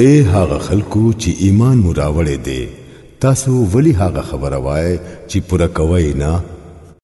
اے هغه خلکو چې ایمان مو راوړې دي تاسو ولی هغه خبره وای چې پوره کوي نه